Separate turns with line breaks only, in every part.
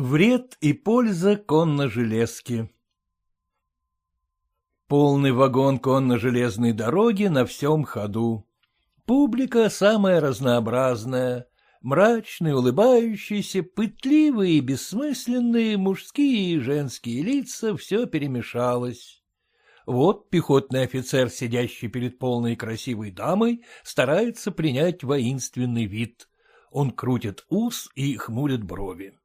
Вред и польза конно-железки Полный вагон конно-железной дороги на всем ходу. Публика самая разнообразная. Мрачные, улыбающиеся, пытливые и бессмысленные мужские и женские лица все перемешалось. Вот пехотный офицер, сидящий перед полной красивой дамой, старается принять воинственный вид. Он крутит ус и хмурит брови.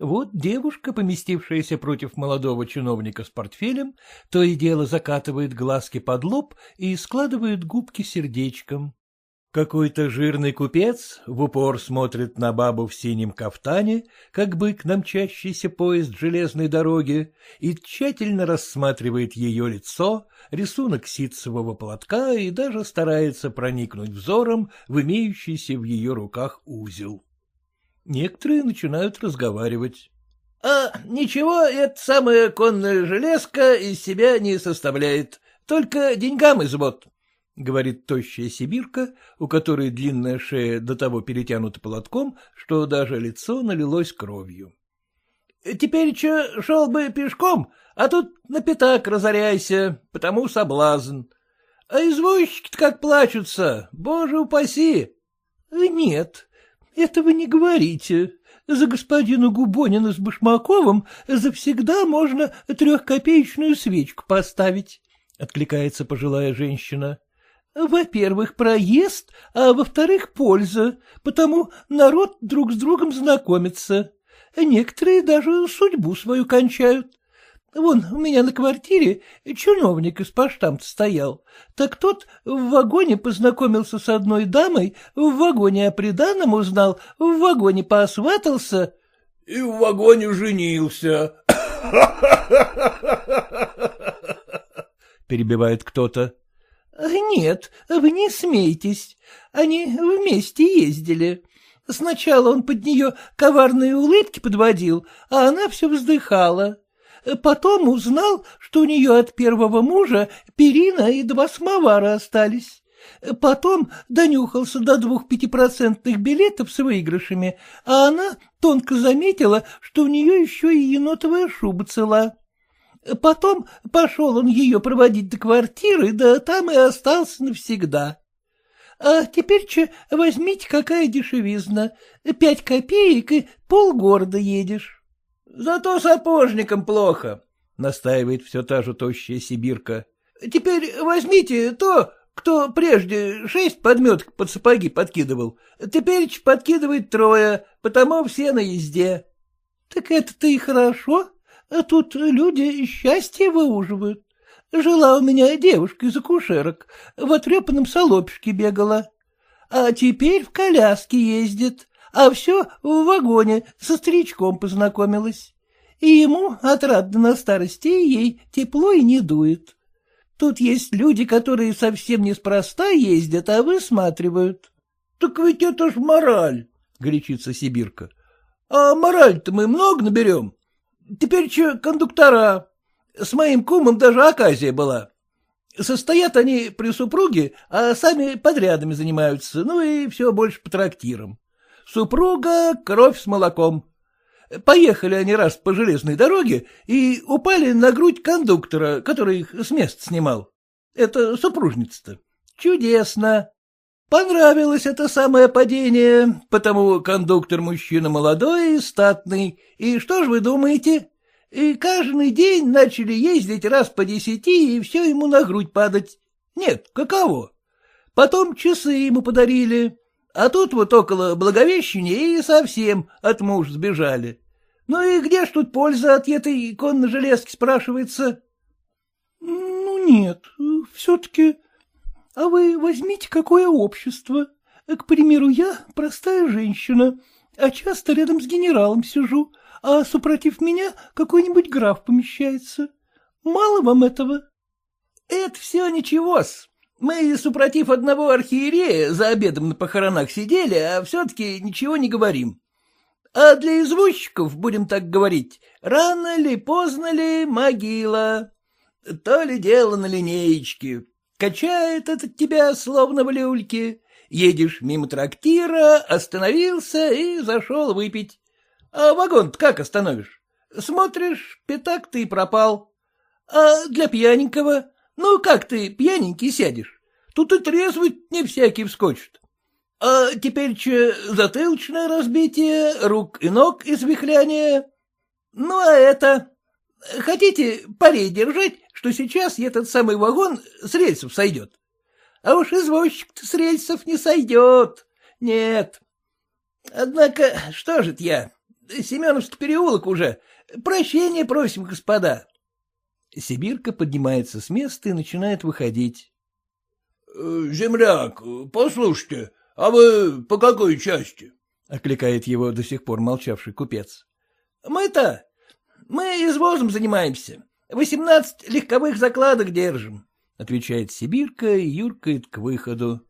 Вот девушка, поместившаяся против молодого чиновника с портфелем, то и дело закатывает глазки под лоб и складывает губки сердечком. Какой-то жирный купец в упор смотрит на бабу в синем кафтане, как бык на мчащийся поезд железной дороги, и тщательно рассматривает ее лицо, рисунок ситцевого платка и даже старается проникнуть взором в имеющийся в ее руках узел. Некоторые начинают разговаривать. — А ничего, эта самая конная железка из себя не составляет, только деньгам извод, — говорит тощая сибирка, у которой длинная шея до того перетянута платком, что даже лицо налилось кровью. — Теперь че шел бы пешком, а тут на пятак разоряйся, потому соблазн. А извозчики-то как плачутся, боже упаси! — Нет, — Этого не говорите. За господина Губонина с Башмаковым завсегда можно трехкопеечную свечку поставить, — откликается пожилая женщина. — Во-первых, проезд, а во-вторых, польза, потому народ друг с другом знакомится. Некоторые даже судьбу свою кончают. Вон, у меня на квартире чиновник из поштамта стоял. Так тот в вагоне познакомился с одной дамой, в вагоне о приданом узнал, в вагоне посватался.
— И в вагоне женился.
— перебивает кто-то.
— Нет, вы не смейтесь. Они вместе ездили. Сначала он под нее коварные улыбки подводил, а она все вздыхала. Потом узнал, что у нее от первого мужа перина и два самовара остались. Потом донюхался до двух пятипроцентных билетов с выигрышами, а она тонко заметила, что у нее еще и енотовая шуба цела. Потом пошел он ее проводить до квартиры, да там и остался навсегда. А теперь че возьмите, какая дешевизна. Пять копеек и полгорода едешь.
— Зато сапожникам плохо, — настаивает все та же тощая сибирка. — Теперь возьмите то, кто прежде шесть подметок под сапоги подкидывал, теперь подкидывает трое, потому все на езде.
— Так это-то и хорошо, а тут люди счастье выуживают. Жила у меня девушка из акушерок, в отрепанном солопишке бегала. А теперь в коляске ездит, а все в вагоне со старичком познакомилась. И ему отрадно на старости ей тепло и не дует. Тут есть люди, которые совсем неспроста ездят, а высматривают.
— Так ведь это ж мораль, — горячится Сибирка. — А мораль-то мы много наберем. Теперь что, кондуктора. С моим кумом даже оказия была. Состоят они при супруге, а сами подрядами занимаются, ну и все больше по трактирам. Супруга — кровь с молоком. Поехали они раз по железной дороге и упали на грудь кондуктора, который их с места снимал. Это супружница-то. Чудесно. Понравилось это самое падение, потому кондуктор мужчина молодой и статный. И что ж вы думаете? И каждый день начали ездить раз по десяти, и все ему на грудь падать. Нет, каково? Потом часы ему подарили. А тут вот около Благовещения и совсем от муж сбежали. Ну и где ж тут польза от этой конной железки, спрашивается?
— Ну нет, все-таки... А вы возьмите какое общество. К примеру, я простая женщина, а часто рядом с генералом сижу, а супротив меня какой-нибудь граф помещается. Мало вам этого?
— Это все ничего-с. Мы, супротив одного архиерея, за обедом на похоронах сидели, а все-таки ничего не говорим. А для извозчиков, будем так говорить, рано ли, поздно ли могила. То ли дело на линеечке. Качает от тебя, словно в люльке. Едешь мимо трактира, остановился и зашел выпить. А вагон как остановишь? Смотришь, пятак ты и пропал. А для пьяненького? Ну, как ты пьяненький сядешь? Тут и трезвый не всякий вскочит. А теперь че затылочное разбитие, рук и ног извихляние. Ну, а это... Хотите парей держать, что сейчас этот самый вагон с рельсов сойдет? А уж извозчик-то с рельсов не сойдет. Нет. Однако, что же я? Семеновский переулок уже. Прощения просим, господа.
Сибирка поднимается с места и начинает выходить.
Э, — Земляк, послушайте, а вы по какой части?
— окликает его до сих пор молчавший купец.
— Мы-то, мы извозом занимаемся. Восемнадцать легковых закладок держим, —
отвечает Сибирка и юркает к выходу.